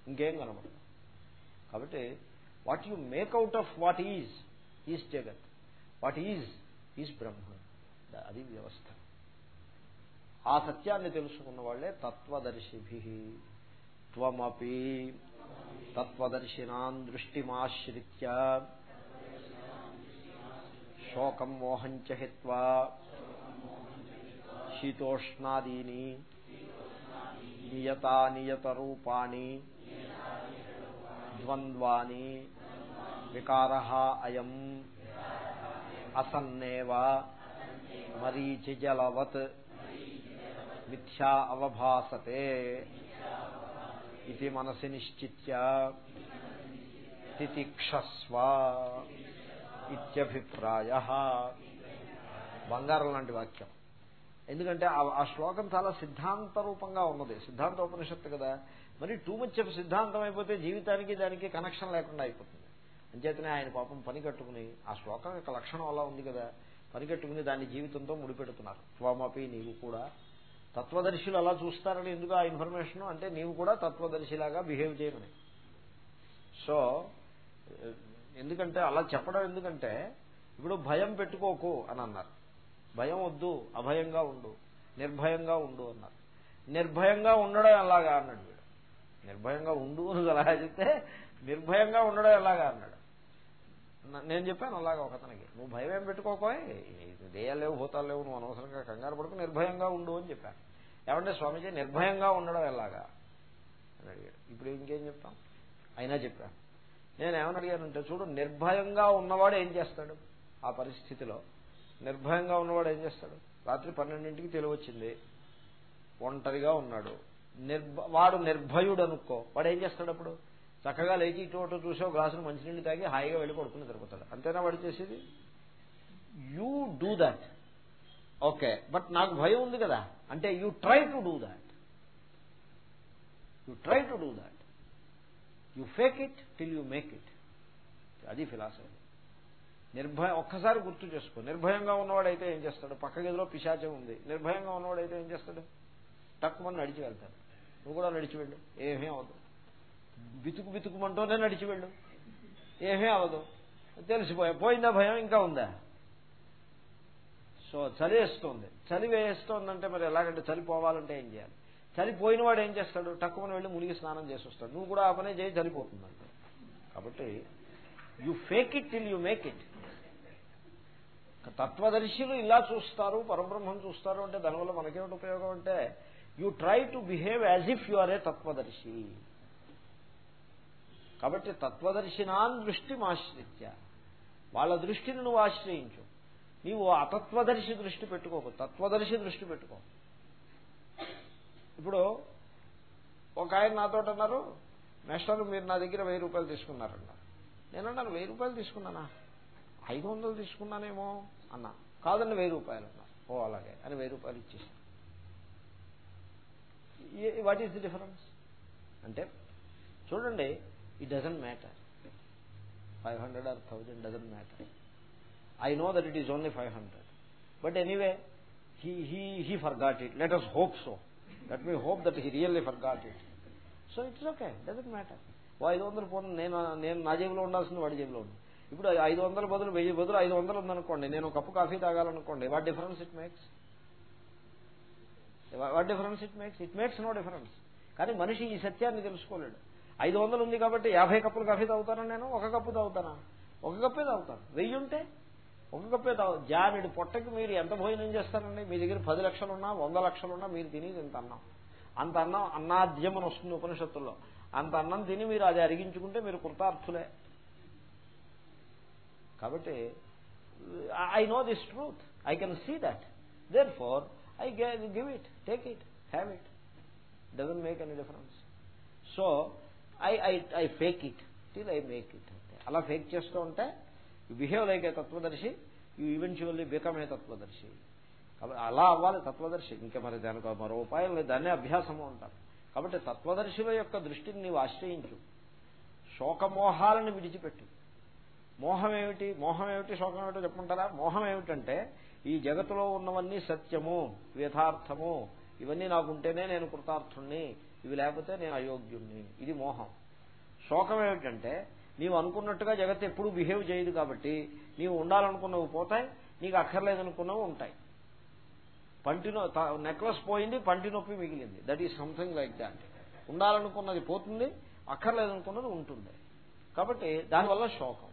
ఇంకేం కనపడదు. కాబట్టి what you make out of what is is jagat. What is is Brahma. అది వ్యవస్థ. ఆ సత్యాన్ని తెలుసుకున్న వాళ్ళే తత్వదర్శిభి. త్వమపి తత్వదర్శినాన్ దృష్టిమాశ్రిత్య. శోకం మోహంచ హిత్వా. శీతోష్ణాదీని. నియతానియత రూపాణి ద్వంద్వాని. వికార అయం. అసన్నేవ. మరీచిజలవత్. మిథ్యా అవభాసతే ఇది మనసి నిశ్చిత్య తితిక్షస్వ ఇత్యభిప్రాయ. బంగారం లాంటి వాక్యం. ఎందుకంటే ఆ శ్లోకం చాలా సిద్ధాంత రూపంగా ఉన్నది. సిద్ధాంత ఉపనిషత్తు కదా. మరి టూ మచ్ సిద్ధాంతం అయిపోతే జీవితానికి దానికి కనెక్షన్ లేకుండా అయిపోతుంది. అంచేతనే ఆయన పాపం పని కట్టుకుని ఆ శ్లోకం యొక్క లక్షణం అలా ఉంది కదా. పని కట్టుకుని దాన్ని జీవితంతో ముడిపెడుతున్నారు. త్వమపి నీవు కూడా తత్వదర్శులు అలా చూస్తారని ఎందుకు ఆ ఇన్ఫర్మేషన్? అంటే నీవు కూడా తత్వదర్శిలాగా బిహేవ్ చేయమని. సో ఎందుకంటే అలా చెప్పడం ఎందుకంటే ఇప్పుడు భయం పెట్టుకోకు అని అన్నారు. భయం వద్దు అభయంగా ఉండు నిర్భయంగా ఉండు అన్నారు. నిర్భయంగా ఉండడం ఎలాగా అన్నాడు వీడు. నిర్భయంగా ఉండు అని అలా చెప్తే నిర్భయంగా ఉండడం ఎలాగా అన్నాడు? నేను చెప్పాను అలాగా ఒకతనికి నువ్వు భయం ఏం పెట్టుకోకోయ్ దేయాలు లేవు భూతాలు లేవు నువ్వు అనవసరంగా కంగారు పడుకు నిర్భయంగా ఉండు అని చెప్పాను. ఏమంటే స్వామీజీ నిర్భయంగా ఉండడం ఎలాగా? అని అడిగాడు. ఇప్పుడు ఇంకేం చెప్తాం? అయినా చెప్పాను నేను ఏమని అడిగానంటే చూడు నిర్భయంగా ఉన్నవాడు ఏం చేస్తాడు? ఆ పరిస్థితిలో నిర్భయంగా ఉన్నవాడు ఏం చేస్తాడు? రాత్రి పన్నెండింటికి తెలివచ్చింది ఒంటరిగా ఉన్నాడు. నిర్భ వాడు నిర్భయుడు అనుకో వాడు ఏం చేస్తాడు అప్పుడు? చక్కగా లేచి ఇటు అటు చూసే గ్లాసులు మంచినీళ్ళు తాగి హాయిగా వెళ్ళి పడుకుని తిరుగుతాడు అంతేనా వాడు చేసేది? You do that okay but నాకు భయం ఉంది కదా. అంటే you try to do that you try to do that you fake it till you make it అది ఫిలాసఫీ నిర్భయ ఒక్కసారి గుర్తు చేసుకో. నిర్భయంగా ఉన్నవాడైతే ఏం చేస్తాడు? పక్క గదిలో పిశాచం ఉంది. నిర్భయంగా ఉన్నవాడైతే ఏం చేస్తాడు? తక్కువ నడిచి వెళ్తాడు. నువ్వు కూడా నడిచి వెళ్ళు. ఏమీ అవుతుంది బితుకు బితుకుమంటూనే నడిచి వెళ్ళు. ఏమీ అవదు. తెలిసిపోయా. పోయిందా భయం? ఇంకా ఉందా? సో చలి వేస్తోంది చలి వేస్తోందంటే మరి ఎలాగంటే చలి పోవాలంటే ఏం చేయాలి? చలిపోయిన వాడు ఏం చేస్తాడు? టక్కుమని వెళ్ళి మునిగి స్నానం చేసి వస్తాడు. నువ్వు కూడా ఆ పనే చేయి చలిపోతుందంట. కాబట్టి you fake it till you make it తత్వదర్శులు ఇలా చూస్తారు పరబ్రహ్మం చూస్తారు అంటే దానివల్ల మనకేమిటి ఉపయోగం అంటే you try to behave as if you are a tattvadarshi. కాబట్టి తత్వదర్శినాన్ దృష్టి ఆశ్రిత్య వాళ్ళ దృష్టిని నువ్వు ఆశ్రయించు. నీవు అతత్వదర్శి దృష్టి పెట్టుకోకు. తత్వదర్శి దృష్టి పెట్టుకో. ఇప్పుడు ఒక ఆయన నాతో అన్నారు మేస్టర్ మీరు నా దగ్గర వెయ్యి రూపాయలు తీసుకున్నారన్నారు. నేనన్నాను వెయ్యి రూపాయలు తీసుకున్నానా? ఐదు వందలు తీసుకున్నానేమో అన్నా. కాదండి వెయ్యి రూపాయలు అన్నా. ఓ అలాగే అని వెయ్యి రూపాయలు ఇచ్చేసాను వాట్ ఈస్ ది డిఫరెన్స్? అంటే చూడండి it doesn't matter five hundred or thousand doesn't matter I know that it is only five hundred but anyway he he he forgot it let us hope so let me hope that he really forgot it so it's okay doesn't matter oh ఐదు వందలు పోను. నేను నేను నా జేబులో ఉండాల్సింది వాడి జేబులో ఉంది. ఇప్పుడు ఐదు వందల బదులు వెయ్యి బదులు ఐదు వందలు ఉందనుకోండి. నేను cup coffee తాగాలనుకోండి. What difference it makes? What difference it makes? It makes no difference. కానీ మనిషి ఈ సత్యాన్ని తెలుసుకోలేడు. ఐదు వందలు ఉంది కాబట్టి యాభై కప్పులు కాఫీ తాగుతాను నేను? ఒక కప్పు తాగుతానా? ఒక కప్పే తాగుతాను. వెయ్యి ఉంటే ఒక కప్పే తాగు. జానుడి పొట్టకి మీరు ఎంత భోజనం చేస్తారండి? మీ దగ్గర పది లక్షలున్నా వంద లక్షలున్నా మీరు తిని ఇంత అన్నం? అంత అన్నం అన్నాద్యం అని వస్తుంది ఉపనిషత్తుల్లో. అంత అన్నం తిని మీరు అది అరిగించుకుంటే మీరు కృతార్థులే. కాబట్టి I know this truth I can see that therefore I give it take it have it doesn't make any difference so I I I fake it till I make it అలా ఫేక్ చేస్తూ ఉంటే you behave like a tattvadarshi you eventually become a tattvadarshi. కాబట్టి అలా అవ్వాలి తత్వదర్శి. ఇంకా మరి దానికి మరో ఉపాయం లేదు. దాన్నే అభ్యాసము అంటారు. కాబట్టి తత్వదర్శుల యొక్క దృష్టిని నీవు ఆశ్రయించు. శోకమోహాలను విడిచిపెట్టు. మోహం ఏమిటి మోహం ఏమిటి శోకం ఏమిటో చెప్పుకుంటారా? మోహం ఏమిటంటే ఈ జగత్తులో ఉన్నవన్నీ సత్యము యథార్థము. ఇవన్నీ నాకుంటేనే నేను కృతార్థుణ్ణి. ఇవి లేకపోతే నేను అయోగ్యుణ్ణి. ఇది మోహం. శోకం ఏమిటంటే నీవు అనుకున్నట్టుగా జగత్ ఎప్పుడు బిహేవ్ చేయదు కాబట్టి నీవు ఉండాలనుకున్నవి పోతాయి నీకు అక్కర్లేదనుకున్నవి ఉంటాయి. పంటి నెక్లెస్ పోయింది పంటి నొప్పి మిగిలింది. That is something like that ఉండాలనుకున్నది పోతుంది అక్కర్లేదనుకున్నది ఉంటుంది. కాబట్టి దానివల్ల శోకం.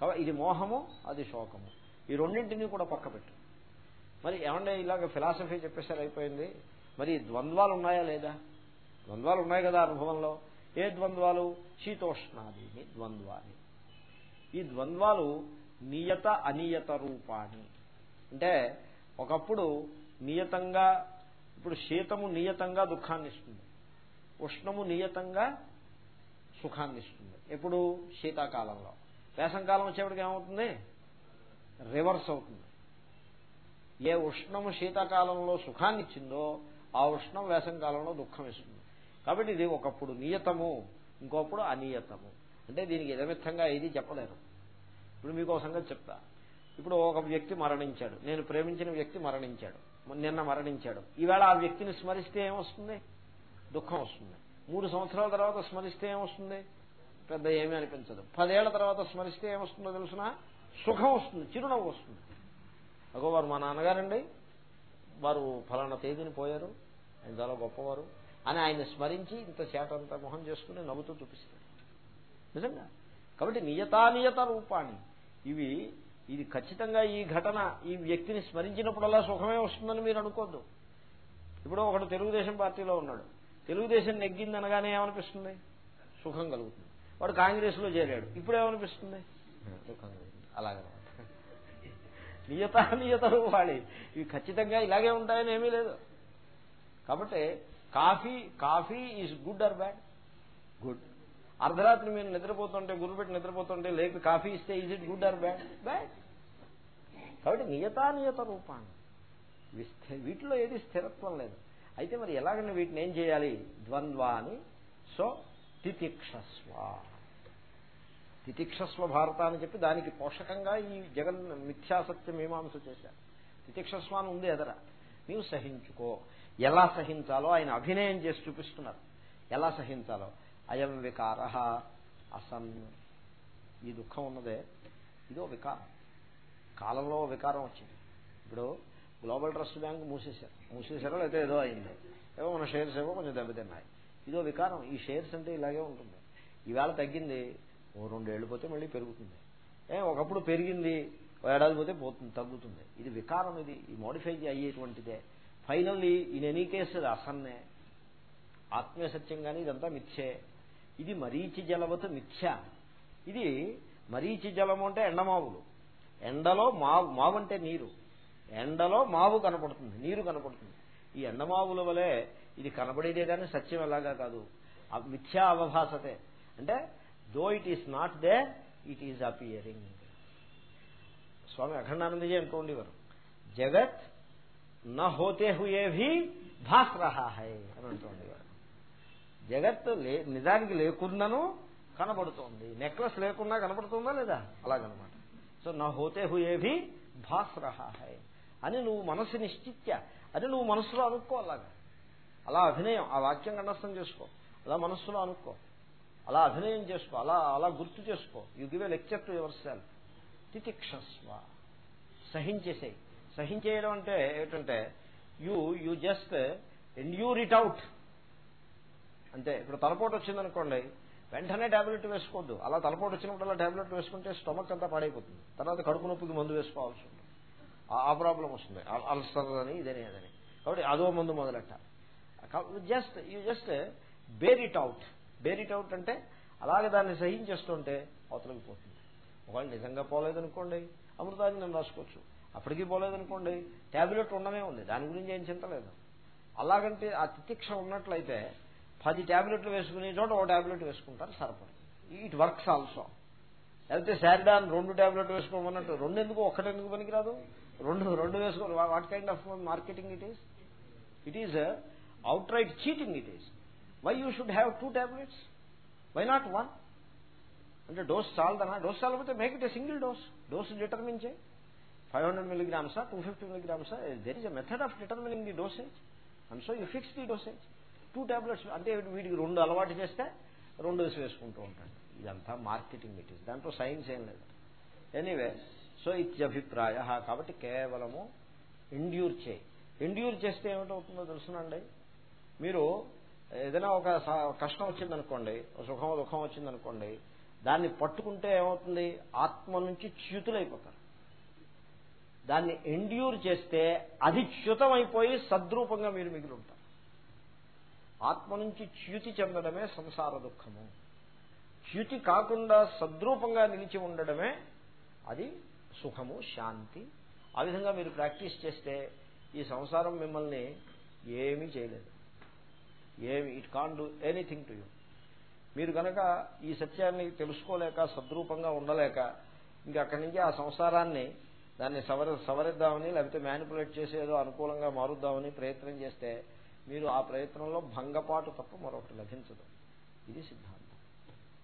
కాబట్టి ఇది మోహము అది శోకము. ఈ రెండింటినీ కూడా పక్క పెట్టు మరి ఏమంటే ఇలాగ ఫిలాసఫీ చెప్పేసారు అయిపోయింది? మరి ద్వంద్వాలు ఉన్నాయా లేదా? ద్వంద్వాలు ఉన్నాయి కదా అనుభవంలో. ఏ ద్వంద్వాలు? శీతోష్ణాదీని ద్వంద్వాని. ఈ ద్వంద్వాలు నియత అనియత రూపాన్ని. అంటే ఒకప్పుడు నియతంగా ఇప్పుడు శీతము నియతంగా దుఃఖాన్ని ఇస్తుంది ఉష్ణము నియతంగా సుఖాన్ని ఇస్తుంది ఎప్పుడు? శీతాకాలంలో. వేసంకాలం వచ్చేప్పటికి ఏమవుతుంది? రివర్స్ అవుతుంది. ఏ ఉష్ణము శీతాకాలంలో సుఖాన్ని ఇచ్చిందో ఆ ఉష్ణం వేసంకాలంలో దుఃఖం ఇస్తుంది కాబట్టి ఇది ఒకప్పుడు నియతము ఇంకొప్పుడు అనియతము. అంటే దీనికి ఇదమిత్తంగా ఏది చెప్పలేరు. ఇప్పుడు మీకు ఒక సంగతి చెప్తా. ఇప్పుడు ఒక వ్యక్తి మరణించాడు. నేను ప్రేమించిన వ్యక్తి మరణించాడు. నిన్న మరణించాడు. ఈవేళ ఆ వ్యక్తిని స్మరిస్తే ఏమొస్తుంది? దుఃఖం వస్తుంది. మూడు సంవత్సరాల తర్వాత స్మరిస్తే ఏమొస్తుంది? పెద్ద ఏమీ అనిపించదు. పదేళ్ళ తర్వాత స్మరిస్తే ఏమొస్తుందో తెలిసిన? సుఖం వస్తుంది. చిరునవ్వు వస్తుంది. అగో వారు మా నాన్నగారండి. వారు ఫలానా తేదీని పోయారు. ఆయన చాలా గొప్పవారు. అని ఆయన స్మరించి ఇంత చేటంత మొహం చేసుకుని నవ్వుతూ చూపిస్తారు నిజంగా? కాబట్టి నియతానియత రూపాన్ని. ఇవి ఇది ఖచ్చితంగా ఈ ఘటన ఈ వ్యక్తిని స్మరించినప్పుడల్లా సుఖమే వస్తుందని మీరు అనుకోద్దు. ఇప్పుడు ఒకడు తెలుగుదేశం పార్టీలో ఉన్నాడు. తెలుగుదేశం నెగ్గింది అనగానే ఏమనిపిస్తుంది? సుఖం కలుగుతుంది. వాడు కాంగ్రెస్లో చేరాడు. ఇప్పుడు ఏమనిపిస్తుంది? దుఃఖం కలుగుతుంది. అలాగనమాట నియత నియత రూపాళి ఇవి ఖచ్చితంగా ఇలాగే ఉంటాయని ఏమీ లేదు. కాబట్టి coffee coffee is good or bad good అర్ధరాత్రి మీరు నిద్రపోతుంటే గురుపెట్టి నిద్రపోతుంటే లేక కాఫీ ఇస్తే is it good or bad bad కాబట్టి నియతానియత రూపాన్ని. వీటిలో ఏది స్థిరత్వం లేదు. అయితే మరి ఎలాగంటే వీటిని ఏం చేయాలి? ద్వంద్వాని. సో తితిక్షస్వ. తితిక్షస్వ భారత అని చెప్పి దానికి పోషకంగా ఈ జగన్ మిథ్యాసత్య మీమాంస చేశారు. తితిక్షస్వ అని ఉంది ఎదర. నీవు సహించుకో. ఎలా సహించాలో ఆయన అభినయం చేసి చూపిస్తున్నారు. ఎలా సహించాలో. అయం వికార అసన్ ఈ దుఃఖం ఉన్నదే. ఇదో వికారం. కాలంలో వికారం వచ్చింది. ఇప్పుడు గ్లోబల్ ట్రస్ట్ బ్యాంక్ మూసేశారు. మూసేశారో లేకపోతే ఏదో అయింది. ఏవో మన షేర్స్ ఏవో కొంచెం దెబ్బతిన్నాయి. ఇదో వికారం. ఈ షేర్స్ అంటే ఇలాగే ఉంటుంది. ఈవేళ తగ్గింది. ఓ రెండేళ్ళు పోతే మళ్ళీ పెరుగుతుంది. ఏ ఒకప్పుడు పెరిగింది. ఏడాది పోతే పోతుంది తగ్గుతుంది. ఇది వికారం ఇది. ఈ మోడిఫై అయ్యేటువంటిదే ఫైనల్లీ ఇన్ ఎనీ కేసు అది అసన్నే. ఆత్మీయ సత్యం కానీ ఇదంతా మిథ్యే. ఇది మరీచి జలవత మిథ్య. ఇది మరీచి జలము అంటే ఎండమావులు. ఎండలో మావు మావు అంటే నీరు. ఎండలో మావు కనపడుతుంది నీరు కనపడుతుంది. ఈ ఎండమావుల వలె ఇది కనబడేదే కానీ సత్యం ఎలాగా కాదు. మిథ్యా అవభాసతే. అంటే though it is not there it is appearing Swami Akhandanandaji అంటూ ఉండేవారు జగత్ నా హోతే హుయే భీ భాస్ రహా హై అని అంటుంది జగత్ నిజానికి లేకున్నాను కనబడుతోంది. నెక్లెస్ లేకున్నా కనబడుతుందా లేదా? అలాగనమాట. సో నా హోతే హుయే భీ భాస్ రహా హై. అని నువ్వు మనసు నిశ్చిత్య అని నువ్వు మనసులో అనుకో అలాగా. అలా అభినయం ఆ వాక్యం కండస్థం చేసుకో. అలా మనస్సులో అనుకో అలా అభినయం చేసుకో. అలా అలా గుర్తు చేసుకో. You give a lecture to yourself. తితిక్షస్వ. సహించేసేయి. సహించేయడం అంటే ఏమిటంటే you you just endure it out అంతే ఇప్పుడు తలపోటు వచ్చిందనుకోండి వెంటనే టాబ్లెట్ వేసుకోవద్దు. అలా తలపోటు వచ్చినప్పుడు అలా టాబ్లెట్ వేసుకుంటే స్టమక్ అంతా పాడైపోతుంది. తర్వాత కడుపు నొప్పికి మందు వేసుకోవాల్సి ఉంటుంది. ఆ ప్రాబ్లం వస్తుంది. అల్సర్ అని ఇదని అదని. కాబట్టి అదో మందు మొదలెట్ట. Just you just bear it out bear it out అంటే అలాగే దాన్ని సహించేస్తుంటే అవతలకి పోతుంది. ఒకవేళ నిజంగా పోలేదనుకోండి అమృతాన్ని నేను రాసుకోవచ్చు. అప్పటికీ పోలేదనుకోండి. ట్యాబ్లెట్ ఉండనే ఉంది. దాని గురించి ఏం చింతలేదు అలాగంటే ఆ తితిక్ష ఉన్నట్లయితే పది ట్యాబ్లెట్లు వేసుకునే చోట ఒక ట్యాబ్లెట్ వేసుకుంటారు సరిపడుతుంది ఇట్ వర్క్స్ ఆల్సో లేకపోతే శారిడాన్ రెండు ట్యాబ్లెట్ వేసుకోమన్నట్టు రెండు ఎందుకు ఒక్కటెందుకు పనికిరాదు? రెండు రెండు వేసుకో what kind of marketing it is it is outright cheating it is why you should have two tablets why not one అంటే డోస్ చాలదనా? Dose చాలకపోతే make it a single dose dose determine చేయి. Five hundred milligrams two fifty milligrams there is a method of determining the dosage and so you fix the dosage two tablets అంటే వీడికి రెండు అలవాటు చేస్తే రెండు వేసుకుంటూ ఉంటాడు. ఇదంతా మార్కెటింగ్ ఇట్ ఈస్ దాంట్లో సైన్స్ ఏం లేదు. ఎనీవే సో ఇత్యభిప్రాయ కాబట్టి కేవలము ఇండ్యూర్ చేయి. ఇండ్యూర్ చేస్తే ఏమిటవుతుందో తెలుసునండి. మీరు ఏదైనా ఒక కష్టం వచ్చిందనుకోండి సుఖం దుఃఖం వచ్చిందనుకోండి దాన్ని పట్టుకుంటే ఏమవుతుంది? ఆత్మ నుంచి చ్యుతులైపోతారు. దాన్ని ఎండ్యూర్ చేస్తే అది చ్యుతమైపోయి సద్రూపంగా మీరు మిగిలి ఉంటారు ఆత్మ నుంచి చ్యుతి చెందడమే సంసార దుఃఖము. చ్యుతి కాకుండా సద్రూపంగా నిలిచి ఉండడమే అది సుఖము శాంతి. ఆ విధంగా మీరు ప్రాక్టీస్ చేస్తే ఈ సంసారం మిమ్మల్ని ఏమీ చేయలేదు. ఏమి it can do anything to you మీరు కనుక ఈ సత్యాన్ని తెలుసుకోలేక సద్రూపంగా ఉండలేక ఇంకా అక్కడి నుంచి ఆ సంసారాన్ని దాన్ని సవర సవరిద్దామని లేకపోతే మ్యానిపులేట్ చేసి ఏదో అనుకూలంగా మారుద్దామని ప్రయత్నం చేస్తే మీరు ఆ ప్రయత్నంలో భంగపాటు తప్ప మరొకటి లభించదు. ఇది సిద్ధాంతం.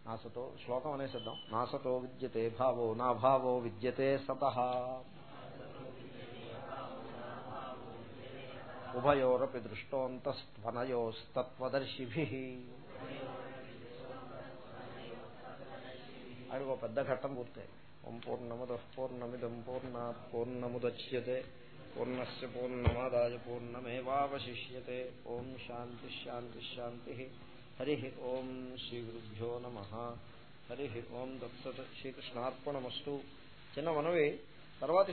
నాసతో శ్లోకం అనేసిద్దాం నాసతో విద్యతే భావో నా భావో విద్యతే సత. ఉభయోరపి దృష్టోంతస్త్వనయోస్తత్వదర్శిభి. అది ఒక పెద్ద ఘట్టం పూర్తయింది. ఓం పూర్ణముద పూర్ణమిదం పూర్ణాత్ పూర్ణముద్యతే పూర్ణస్ పూర్ణమాదాయ పూర్ణమేవాశిష్యే ఓం శాంతి శాంతి శాంతి హరి ఓం శ్రీ గురుభ్యో నమ హరి ఓం దత్సత్ శ్రీకృష్ణార్పణమస్తు చిన్న మనవి. తర్వాతి